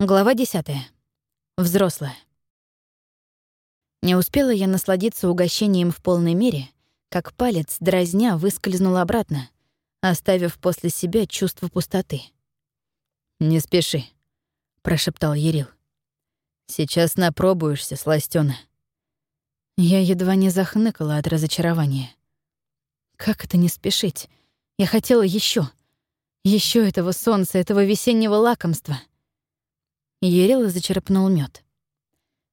Глава 10. Взрослая. Не успела я насладиться угощением в полной мере, как палец, дразня, выскользнул обратно, оставив после себя чувство пустоты. «Не спеши», — прошептал Ерил. «Сейчас напробуешься, сластёна». Я едва не захныкала от разочарования. Как это не спешить? Я хотела еще, еще этого солнца, этого весеннего лакомства — Ерила зачерпнул мед.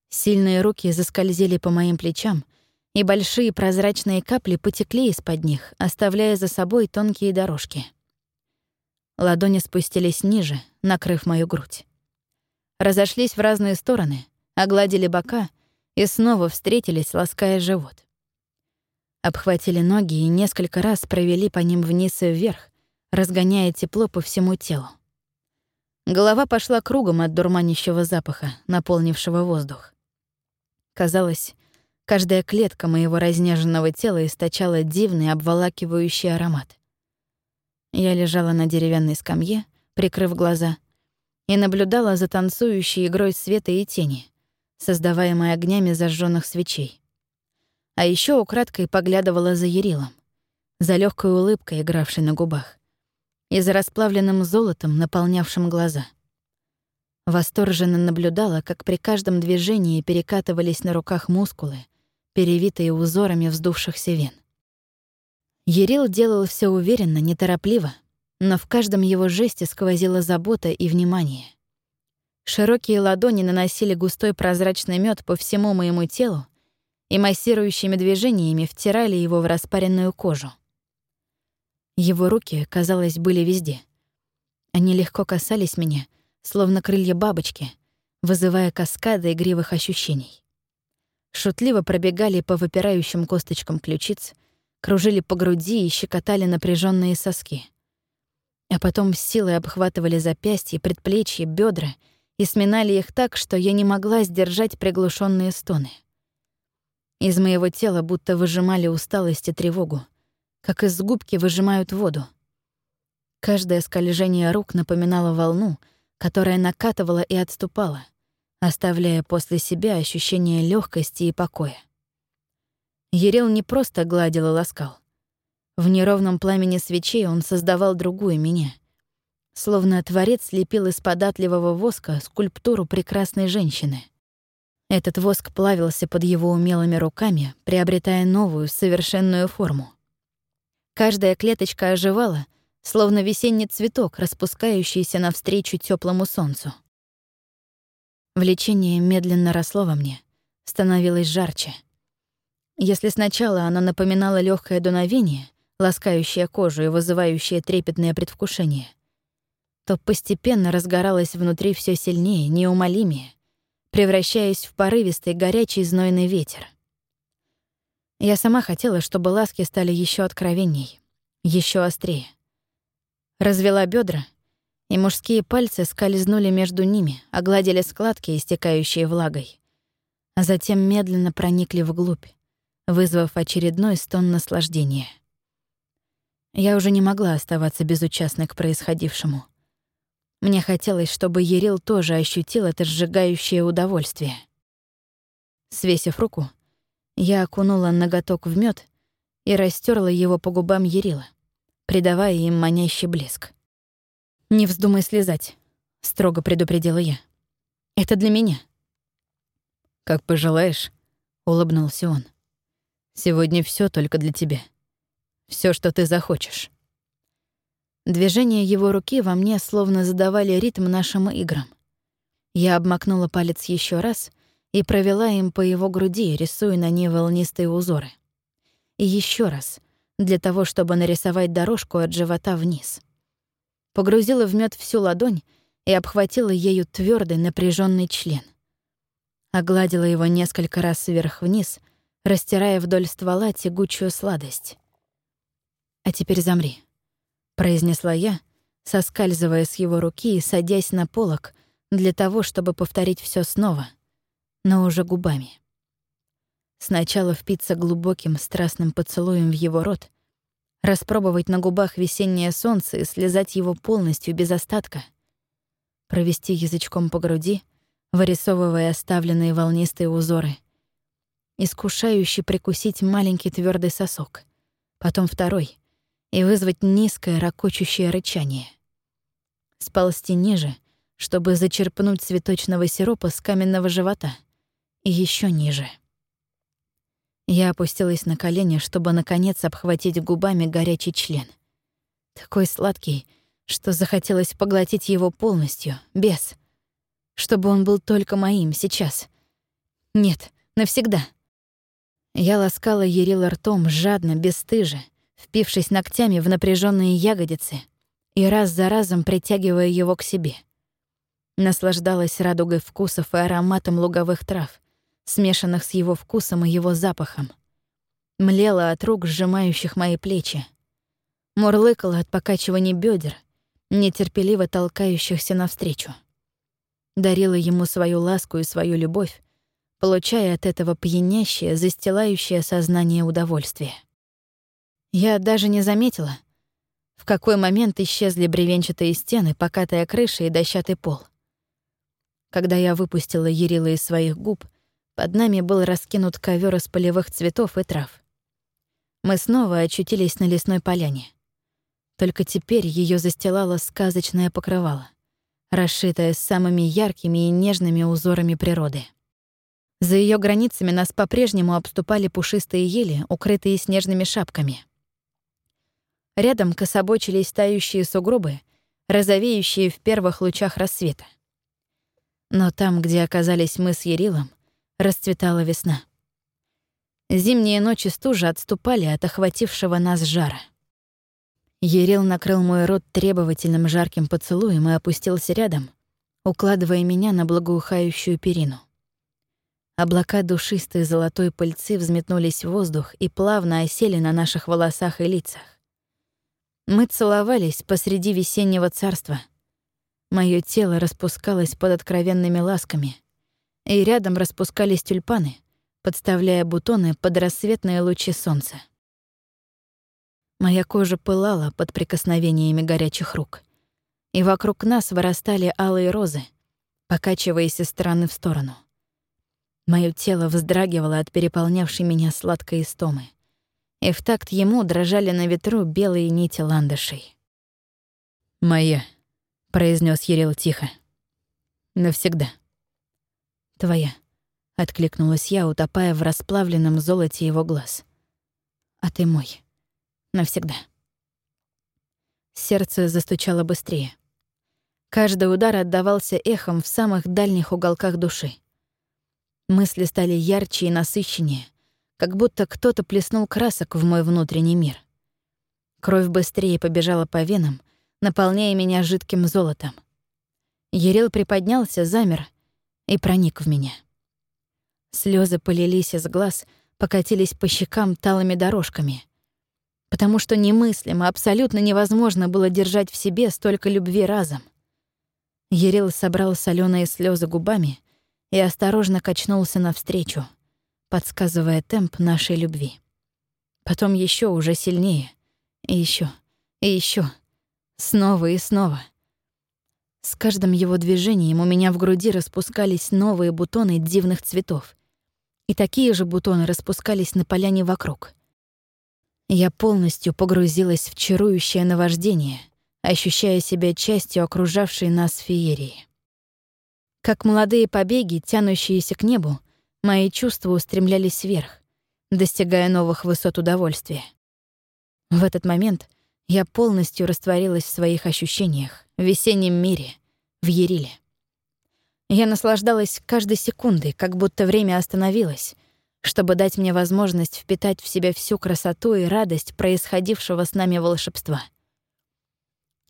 Сильные руки заскользили по моим плечам, и большие прозрачные капли потекли из-под них, оставляя за собой тонкие дорожки. Ладони спустились ниже, накрыв мою грудь. Разошлись в разные стороны, огладили бока и снова встретились, лаская живот. Обхватили ноги и несколько раз провели по ним вниз и вверх, разгоняя тепло по всему телу. Голова пошла кругом от дурманящего запаха, наполнившего воздух. Казалось, каждая клетка моего разнеженного тела источала дивный обволакивающий аромат. Я лежала на деревянной скамье, прикрыв глаза, и наблюдала за танцующей игрой света и тени, создаваемой огнями зажженных свечей. А еще украдкой поглядывала за Ерилом, за легкой улыбкой, игравшей на губах и за расплавленным золотом, наполнявшим глаза. Восторженно наблюдала, как при каждом движении перекатывались на руках мускулы, перевитые узорами вздувшихся вен. Ерил делал все уверенно, неторопливо, но в каждом его жесте сквозила забота и внимание. Широкие ладони наносили густой прозрачный мед по всему моему телу и массирующими движениями втирали его в распаренную кожу. Его руки, казалось, были везде. Они легко касались меня, словно крылья бабочки, вызывая каскады игривых ощущений. Шутливо пробегали по выпирающим косточкам ключиц, кружили по груди и щекотали напряженные соски. А потом с силой обхватывали запястья, предплечья, бедра и сминали их так, что я не могла сдержать приглушенные стоны. Из моего тела будто выжимали усталость и тревогу, как из губки выжимают воду. Каждое скольжение рук напоминало волну, которая накатывала и отступала, оставляя после себя ощущение легкости и покоя. Ерел не просто гладил и ласкал. В неровном пламени свечей он создавал другую меня. Словно творец лепил из податливого воска скульптуру прекрасной женщины. Этот воск плавился под его умелыми руками, приобретая новую, совершенную форму. Каждая клеточка оживала, словно весенний цветок, распускающийся навстречу теплому солнцу. Влечение медленно росло во мне, становилось жарче. Если сначала оно напоминало легкое дуновение, ласкающее кожу и вызывающее трепетное предвкушение, то постепенно разгоралось внутри все сильнее, неумолимее, превращаясь в порывистый горячий знойный ветер. Я сама хотела, чтобы ласки стали еще откровенней, еще острее. Развела бедра, и мужские пальцы скользнули между ними, огладили складки, истекающие влагой, а затем медленно проникли вглубь, вызвав очередной стон наслаждения. Я уже не могла оставаться безучастной к происходившему. Мне хотелось, чтобы Ерил тоже ощутил это сжигающее удовольствие. Свесив руку, я окунула ноготок в мед и растерла его по губам Ерила, придавая им манящий блеск. «Не вздумай слезать», — строго предупредила я. «Это для меня». «Как пожелаешь», — улыбнулся он. «Сегодня все только для тебя. Все, что ты захочешь». Движения его руки во мне словно задавали ритм нашим играм. Я обмакнула палец еще раз — и провела им по его груди, рисуя на ней волнистые узоры. И еще раз, для того, чтобы нарисовать дорожку от живота вниз. Погрузила в мед всю ладонь и обхватила ею твердый напряженный член. Огладила его несколько раз вверх-вниз, растирая вдоль ствола тягучую сладость. «А теперь замри», — произнесла я, соскальзывая с его руки и садясь на полок для того, чтобы повторить все снова — но уже губами. Сначала впиться глубоким страстным поцелуем в его рот, распробовать на губах весеннее солнце и слезать его полностью без остатка, провести язычком по груди, вырисовывая оставленные волнистые узоры, искушающе прикусить маленький твердый сосок, потом второй и вызвать низкое ракочущее рычание. Сползти ниже, чтобы зачерпнуть цветочного сиропа с каменного живота, и еще ниже. Я опустилась на колени, чтобы наконец обхватить губами горячий член. Такой сладкий, что захотелось поглотить его полностью, без. Чтобы он был только моим сейчас. Нет, навсегда. Я ласкала Ерила ртом жадно, бесстыже, впившись ногтями в напряженные ягодицы и раз за разом притягивая его к себе. Наслаждалась радугой вкусов и ароматом луговых трав, смешанных с его вкусом и его запахом. Млела от рук, сжимающих мои плечи. Мурлыкала от покачиваний бедер, нетерпеливо толкающихся навстречу. Дарила ему свою ласку и свою любовь, получая от этого пьянящее, застилающее сознание удовольствие. Я даже не заметила, в какой момент исчезли бревенчатые стены, покатая крыша и дощатый пол. Когда я выпустила Ерила из своих губ, под нами был раскинут ковер из полевых цветов и трав. Мы снова очутились на лесной поляне. Только теперь ее застилало сказочное покрывало, расшитое самыми яркими и нежными узорами природы. За ее границами нас по-прежнему обступали пушистые ели, укрытые снежными шапками. Рядом кособочились тающие сугробы, розовеющие в первых лучах рассвета. Но там, где оказались мы с Ерилом, расцветала весна. Зимние ночи стужи отступали от охватившего нас жара. Ерил накрыл мой рот требовательным жарким поцелуем и опустился рядом, укладывая меня на благоухающую перину. Облака душистой золотой пыльцы взметнулись в воздух и плавно осели на наших волосах и лицах. Мы целовались посреди весеннего царства. Моё тело распускалось под откровенными ласками — и рядом распускались тюльпаны, подставляя бутоны под рассветные лучи солнца. Моя кожа пылала под прикосновениями горячих рук, и вокруг нас вырастали алые розы, покачиваясь из стороны в сторону. Моё тело вздрагивало от переполнявшей меня сладкой истомы, и в такт ему дрожали на ветру белые нити ландышей. «Моя», — произнес Ерил тихо, — «навсегда». «Твоя», — откликнулась я, утопая в расплавленном золоте его глаз. «А ты мой. Навсегда». Сердце застучало быстрее. Каждый удар отдавался эхом в самых дальних уголках души. Мысли стали ярче и насыщеннее, как будто кто-то плеснул красок в мой внутренний мир. Кровь быстрее побежала по венам, наполняя меня жидким золотом. Ерил приподнялся, замер и проник в меня. Слезы полились из глаз, покатились по щекам талыми дорожками. Потому что немыслимо, абсолютно невозможно было держать в себе столько любви разом. Ерил собрал соленые слезы губами и осторожно качнулся навстречу, подсказывая темп нашей любви. Потом еще уже сильнее, и еще, и еще, снова и снова — с каждым его движением у меня в груди распускались новые бутоны дивных цветов. И такие же бутоны распускались на поляне вокруг. Я полностью погрузилась в чарующее наваждение, ощущая себя частью окружавшей нас феерии. Как молодые побеги, тянущиеся к небу, мои чувства устремлялись вверх, достигая новых высот удовольствия. В этот момент я полностью растворилась в своих ощущениях, в весеннем мире, в Ериле. Я наслаждалась каждой секундой, как будто время остановилось, чтобы дать мне возможность впитать в себя всю красоту и радость происходившего с нами волшебства.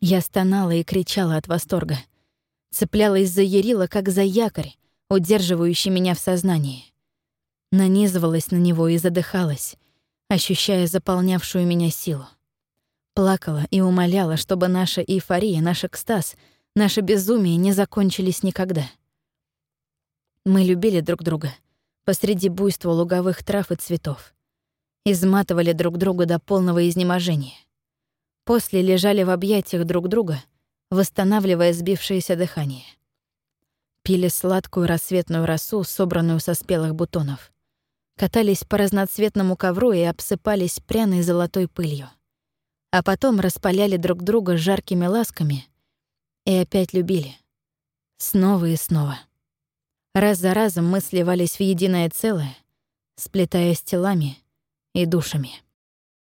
Я стонала и кричала от восторга, цеплялась за Ерила, как за якорь, удерживающий меня в сознании. Нанизывалась на него и задыхалась, ощущая заполнявшую меня силу. Плакала и умоляла, чтобы наша эйфория, наш экстаз, наше безумие не закончились никогда. Мы любили друг друга посреди буйства луговых трав и цветов. Изматывали друг друга до полного изнеможения. После лежали в объятиях друг друга, восстанавливая сбившееся дыхание. Пили сладкую рассветную росу, собранную со спелых бутонов. Катались по разноцветному ковру и обсыпались пряной золотой пылью. А потом распаляли друг друга жаркими ласками и опять любили. Снова и снова. Раз за разом мы сливались в единое целое, сплетаясь телами и душами.